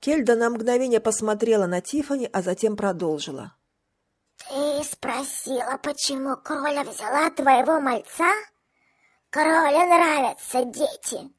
Кельда на мгновение посмотрела на Тифани, а затем продолжила. «Ты спросила, почему Кроля взяла твоего мальца? Кроле нравятся дети.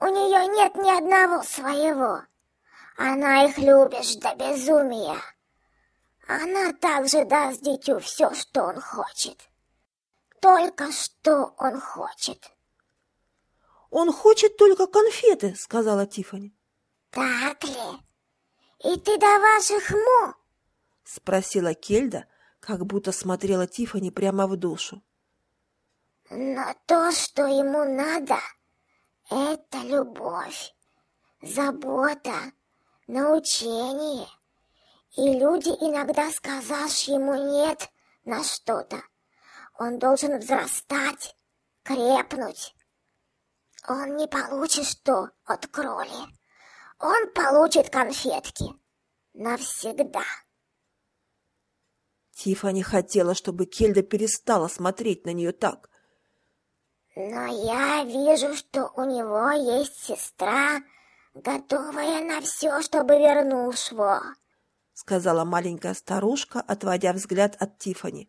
У нее нет ни одного своего. Она их любит до безумия. Она также даст дитю все, что он хочет. Только что он хочет. Он хочет только конфеты, сказала Тифани. Так ли? И ты давашь их му? Спросила Кельда, как будто смотрела Тифани прямо в душу. Но то, что ему надо, это любовь, забота, научение. И люди иногда сказашь ему «нет» на что-то. Он должен взрастать, крепнуть. Он не получит что от кроли. Он получит конфетки. Навсегда. Тифани хотела, чтобы Кельда перестала смотреть на нее так. Но я вижу, что у него есть сестра, готовая на все, чтобы вернуть его сказала маленькая старушка, отводя взгляд от Тифани.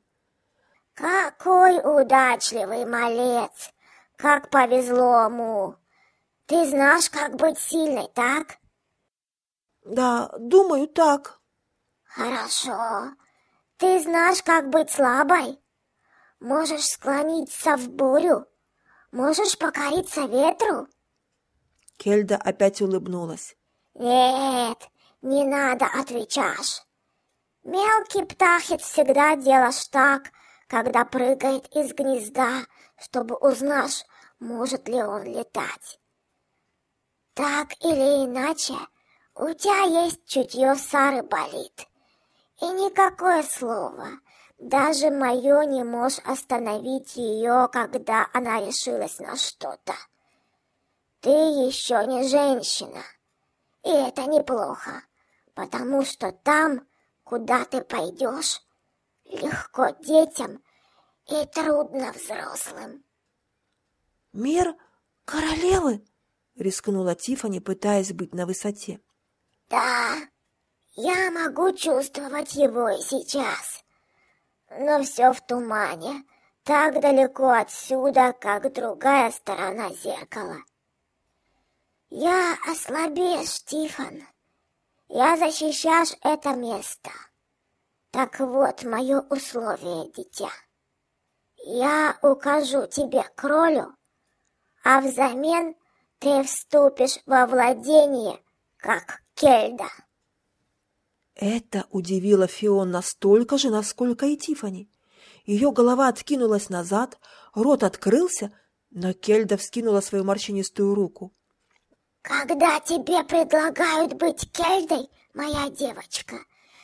Какой удачливый малец! Как повезло ему! Ты знаешь, как быть сильной, так? Да, думаю, так. Хорошо. Ты знаешь, как быть слабой? Можешь склониться в бурю? Можешь покориться ветру? Кельда опять улыбнулась. Нет, не надо отвечаешь. Мелкий птахет всегда делаешь так, когда прыгает из гнезда, чтобы узнать, может ли он летать. Так или иначе, у тебя есть чутье Сары болит. И никакое слово, даже мое не может остановить ее, когда она решилась на что-то. Ты еще не женщина, и это неплохо потому что там, куда ты пойдешь, легко детям и трудно взрослым. Мир королевы? Рискнула Тифани, пытаясь быть на высоте. Да, я могу чувствовать его и сейчас, но все в тумане, так далеко отсюда, как другая сторона зеркала. Я ослабеешь, Тифан. Я защищаешь это место. Так вот мое условие, дитя. Я укажу тебе кролю, а взамен ты вступишь во владение, как Кельда. Это удивило Фион настолько же, насколько и Тифани. Ее голова откинулась назад, рот открылся, но Кельда вскинула свою морщинистую руку. Когда тебе предлагают быть кельдой, моя девочка,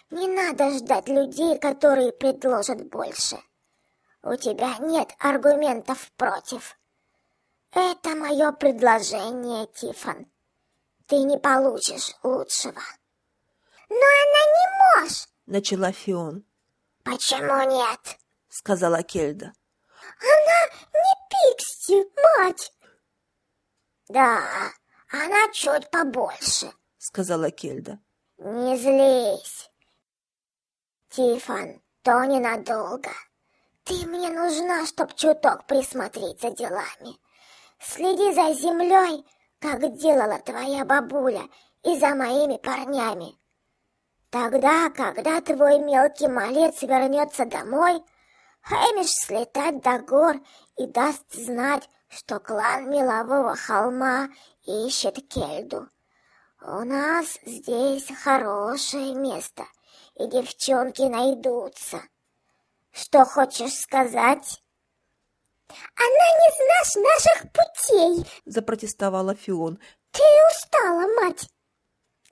не надо ждать людей, которые предложат больше. У тебя нет аргументов против. Это мое предложение, Тифан. Ты не получишь лучшего. Но она не может, начала Фион. Почему нет? сказала Кельда. Она не Пикси, мать. Да, она чуть побольше, сказала Кельда. Не злись. Тифан, то ненадолго. Ты мне нужна, чтоб чуток присмотреть за делами. Следи за землей, как делала твоя бабуля, и за моими парнями. Тогда, когда твой мелкий малец вернется домой, Хэмиш слетать до гор и даст знать, что клан Мелового холма ищет Кельду. У нас здесь хорошее место, и девчонки найдутся. Что хочешь сказать? Она не знаешь наших путей, запротестовала Фион. Ты устала, мать.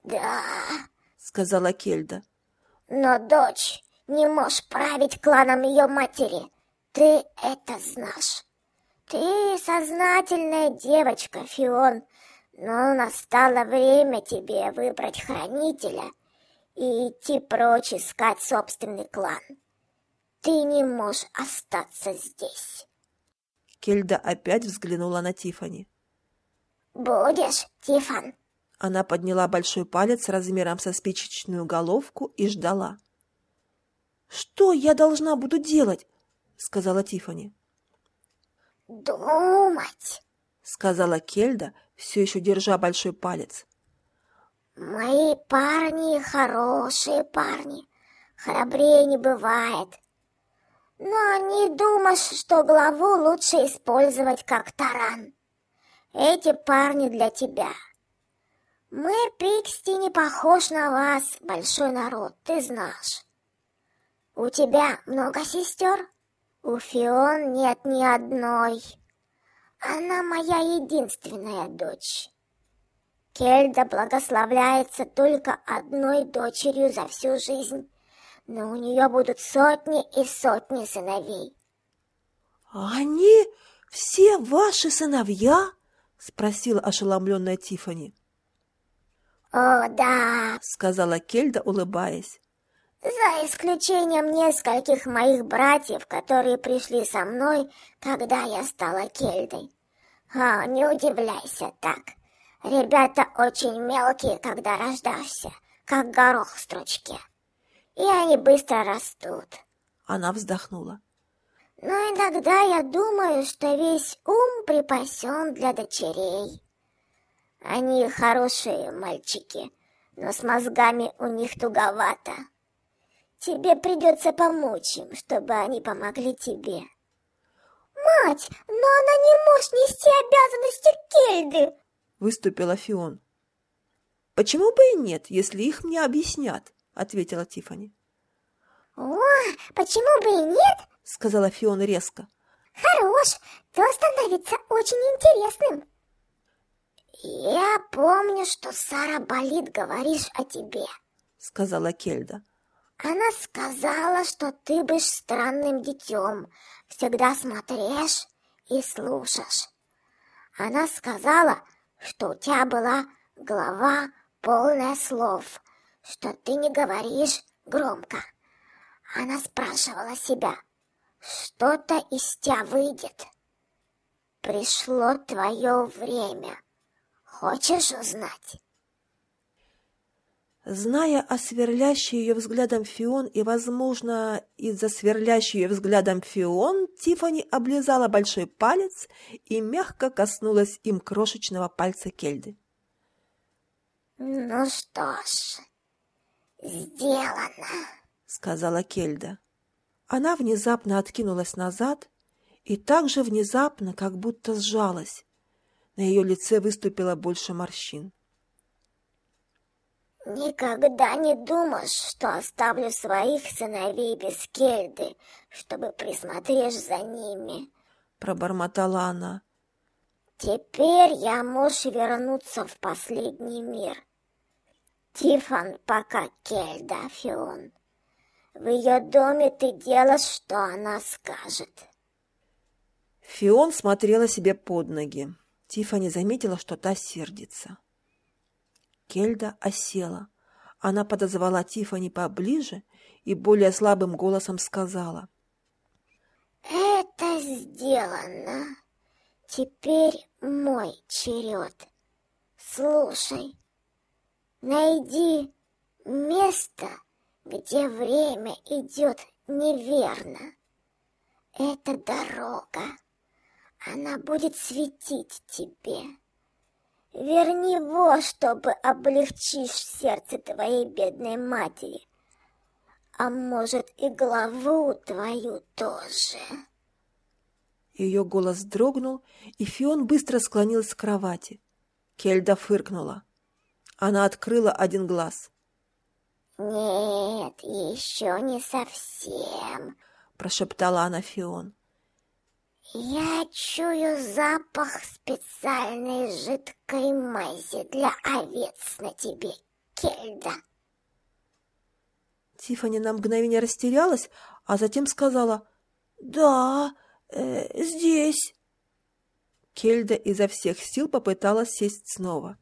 Да, сказала Кельда. Но дочь не можешь править кланом ее матери. Ты это знаешь. Ты сознательная девочка, Фион, но настало время тебе выбрать хранителя и идти прочь искать собственный клан. Ты не можешь остаться здесь. Кельда опять взглянула на Тифани. Будешь, Тифан? Она подняла большой палец размером со спичечную головку и ждала. «Что я должна буду делать?» — сказала Тифани. «Думать», — сказала Кельда, все еще держа большой палец. «Мои парни хорошие парни, храбрее не бывает. Но не думаешь, что главу лучше использовать как таран. Эти парни для тебя. Мэр Пиксти не похож на вас, большой народ, ты знаешь. У тебя много сестер? У Фион нет ни одной. Она моя единственная дочь. Кельда благословляется только одной дочерью за всю жизнь, но у нее будут сотни и сотни сыновей. «Они все ваши сыновья?» — спросила ошеломленная Тифани. «О, да!» — сказала Кельда, улыбаясь. За исключением нескольких моих братьев, которые пришли со мной, когда я стала Кельдой. О, не удивляйся так. Ребята очень мелкие, когда рождаешься, как горох в стручке. И они быстро растут. Она вздохнула. Но иногда я думаю, что весь ум припасен для дочерей. Они хорошие мальчики, но с мозгами у них туговато. Тебе придется помочь им, чтобы они помогли тебе. Мать, но она не может нести обязанности Кельды, выступила Фион. Почему бы и нет, если их мне объяснят, ответила Тифани. О, почему бы и нет? сказала Фион резко. Хорош, то становится очень интересным. Я помню, что Сара болит, говоришь о тебе, сказала Кельда. Она сказала, что ты будешь странным детем, всегда смотришь и слушаешь. Она сказала, что у тебя была голова полная слов, что ты не говоришь громко. Она спрашивала себя, что-то из тебя выйдет. Пришло твое время. Хочешь узнать? Зная о сверлящей ее взглядом Фион и, возможно, из-за сверлящей ее взглядом Фион, Тифани облизала большой палец и мягко коснулась им крошечного пальца Кельды. «Ну что ж, сделано», — сказала Кельда. Она внезапно откинулась назад и так же внезапно, как будто сжалась. На ее лице выступило больше морщин. Никогда не думаешь, что оставлю своих сыновей без Кельды, чтобы присмотришь за ними, пробормотала она. Теперь я можешь вернуться в последний мир. Тифан пока Кельда, Фион. В ее доме ты делаешь, что она скажет. Фион смотрела себе под ноги. Тифани заметила, что та сердится. Кельда осела. Она подозвала Тифани поближе и более слабым голосом сказала. «Это сделано. Теперь мой черед. Слушай, найди место, где время идет неверно. Это дорога. Она будет светить тебе. Верни его, чтобы облегчишь сердце твоей бедной матери. А может, и главу твою тоже. Ее голос дрогнул, и Фион быстро склонилась к кровати. Кельда фыркнула. Она открыла один глаз. «Нет, еще не совсем», — прошептала она Фион. Я чую запах специальной жидкой мази для овец на тебе, Кельда. Тифани на мгновение растерялась, а затем сказала «Да, э, здесь». Кельда изо всех сил попыталась сесть снова.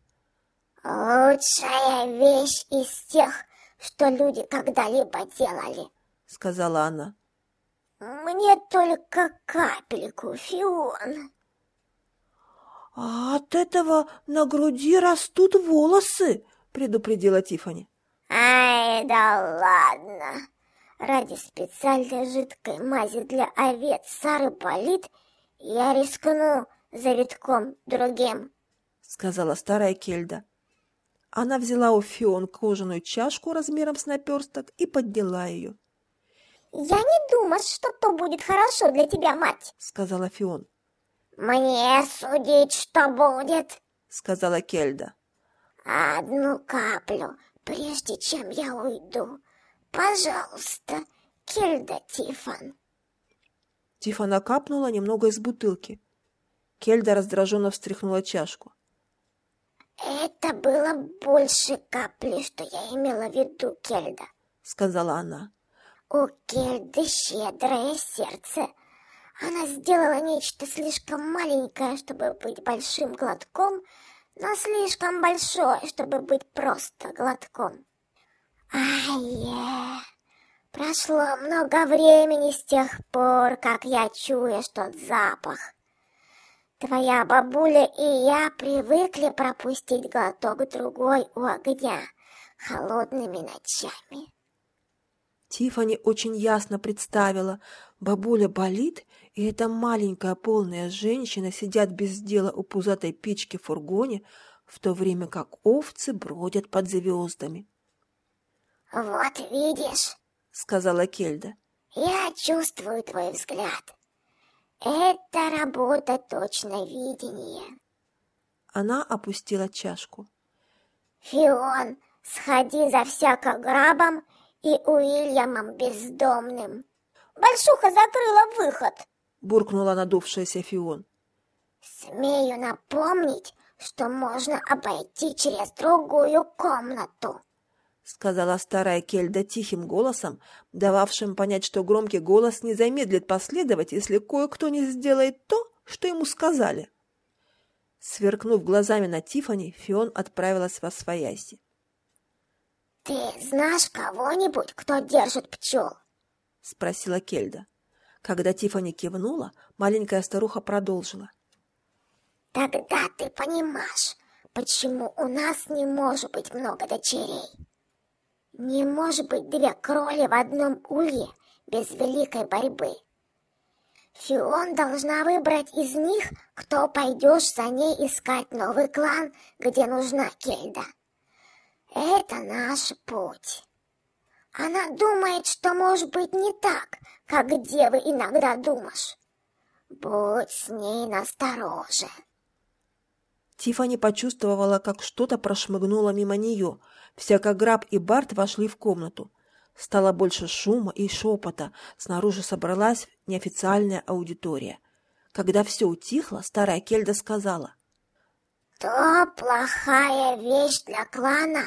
«Лучшая вещь из тех, что люди когда-либо делали», — сказала она. Мне только капельку, Фион. А от этого на груди растут волосы, предупредила Тифани. Ай, да ладно. Ради специальной жидкой мази для овец Сары болит, я рискну завитком другим, сказала старая Кельда. Она взяла у Фион кожаную чашку размером с наперсток и подняла ее. «Я не думаю, что то будет хорошо для тебя, мать», — сказала Фион. «Мне судить, что будет», — сказала Кельда. «Одну каплю, прежде чем я уйду. Пожалуйста, Кельда Тифан». Тифана капнула немного из бутылки. Кельда раздраженно встряхнула чашку. «Это было больше капли, что я имела в виду, Кельда», — сказала она. «У Кельды щедрое сердце. Она сделала нечто слишком маленькое, чтобы быть большим глотком, но слишком большое, чтобы быть просто глотком. Ай-е! Прошло много времени с тех пор, как я чуешь тот запах. Твоя бабуля и я привыкли пропустить глоток другой у огня холодными ночами. Тифани очень ясно представила, бабуля болит, и эта маленькая полная женщина сидят без дела у пузатой печки в фургоне, в то время как овцы бродят под звездами. «Вот видишь», — сказала Кельда, — «я чувствую твой взгляд. Это работа точно видения». Она опустила чашку. «Фион, сходи за всяко грабом и Уильямом бездомным. Большуха закрыла выход!» — буркнула надувшаяся Фион. «Смею напомнить, что можно обойти через другую комнату», — сказала старая Кельда тихим голосом, дававшим понять, что громкий голос не замедлит последовать, если кое-кто не сделает то, что ему сказали. Сверкнув глазами на Тифани, Фион отправилась во свояси. «Ты знаешь кого-нибудь, кто держит пчел?» — спросила Кельда. Когда Тифани кивнула, маленькая старуха продолжила. «Тогда ты понимаешь, почему у нас не может быть много дочерей. Не может быть две кроли в одном улье без великой борьбы. Фион должна выбрать из них, кто пойдешь за ней искать новый клан, где нужна Кельда. Это наш путь. Она думает, что может быть не так, как девы иногда думаешь. Будь с ней настороже. Тифани почувствовала, как что-то прошмыгнуло мимо нее. Всяко Граб и Барт вошли в комнату. Стало больше шума и шепота. Снаружи собралась неофициальная аудитория. Когда все утихло, старая Кельда сказала. «То плохая вещь для клана,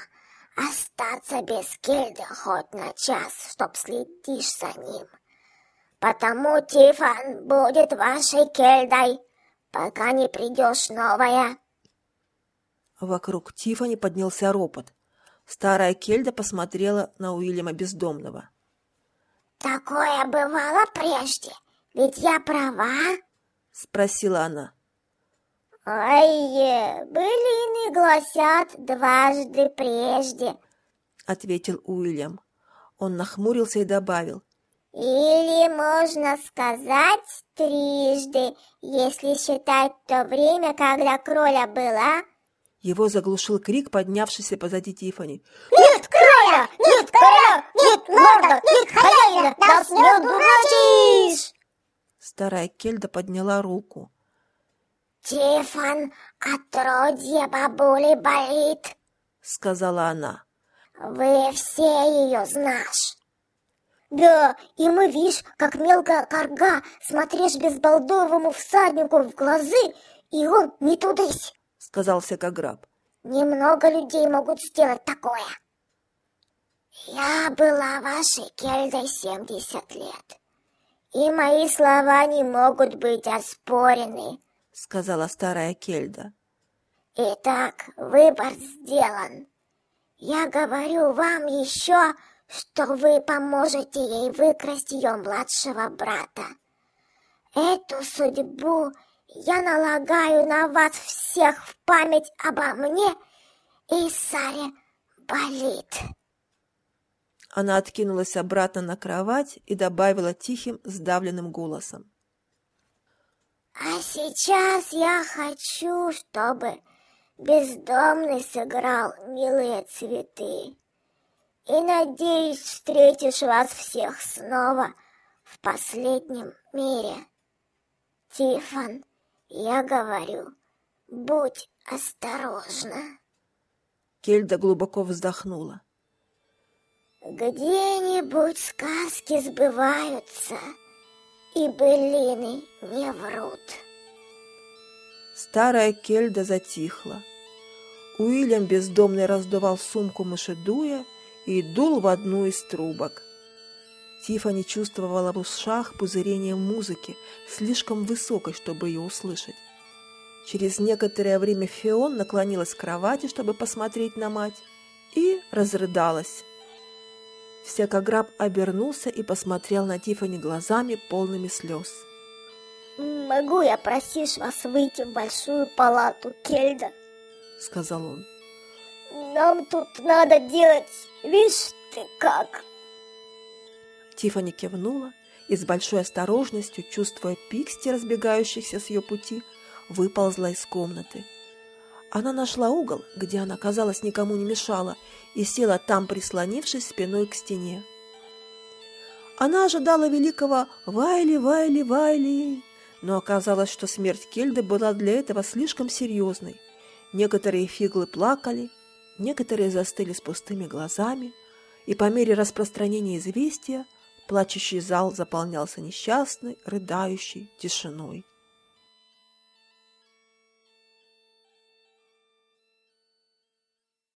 остаться без Кельды хоть на час, чтоб следишь за ним. Потому Тифан будет вашей Кельдой, пока не придешь новая. Вокруг Тифани поднялся ропот. Старая Кельда посмотрела на Уильяма Бездомного. «Такое бывало прежде, ведь я права?» — спросила она. «Ой, былины гласят дважды прежде», — ответил Уильям. Он нахмурился и добавил. «Или можно сказать трижды, если считать то время, когда кроля была...» Его заглушил крик, поднявшийся позади Тифани. «Нет кроля! Нет короля! Нет лорда! Нет хозяина! Нас не удурачишь!» Старая Кельда подняла руку. «Тифон, отродье бабули болит», — сказала она. «Вы все ее знаешь». «Да, и мы, видишь, как мелкая корга, смотришь безбалдовому всаднику в глазы, и он не тудысь», — сказал Секограб. «Немного людей могут сделать такое». «Я была вашей Кельдой семьдесят лет, и мои слова не могут быть оспорены», — сказала старая Кельда. «Итак, выбор сделан. Я говорю вам еще, что вы поможете ей выкрасть ее младшего брата. Эту судьбу я налагаю на вас всех в память обо мне и Саре болит. Она откинулась обратно на кровать и добавила тихим, сдавленным голосом. А сейчас я хочу, чтобы бездомный сыграл милые цветы. И надеюсь, встретишь вас всех снова в последнем мире. Тифон, я говорю, будь осторожна. Кельда глубоко вздохнула. Где-нибудь сказки сбываются, и былины не врут. Старая Кельда затихла. Уильям бездомный раздувал сумку мышедуя и дул в одну из трубок. Тифани чувствовала в ушах пузырение музыки, слишком высокой, чтобы ее услышать. Через некоторое время Фион наклонилась к кровати, чтобы посмотреть на мать, и разрыдалась. Всякограб обернулся и посмотрел на Тифани глазами, полными слез. «Могу я просить вас выйти в большую палату, Кельда?» — сказал он. «Нам тут надо делать, видишь ты как!» Тифани кивнула и с большой осторожностью, чувствуя пиксти, разбегающихся с ее пути, выползла из комнаты. Она нашла угол, где она, казалось, никому не мешала, и села там, прислонившись спиной к стене. Она ожидала великого «Вайли, Вайли, Вайли», но оказалось, что смерть Кельды была для этого слишком серьезной. Некоторые фиглы плакали, некоторые застыли с пустыми глазами, и по мере распространения известия плачущий зал заполнялся несчастной, рыдающей тишиной.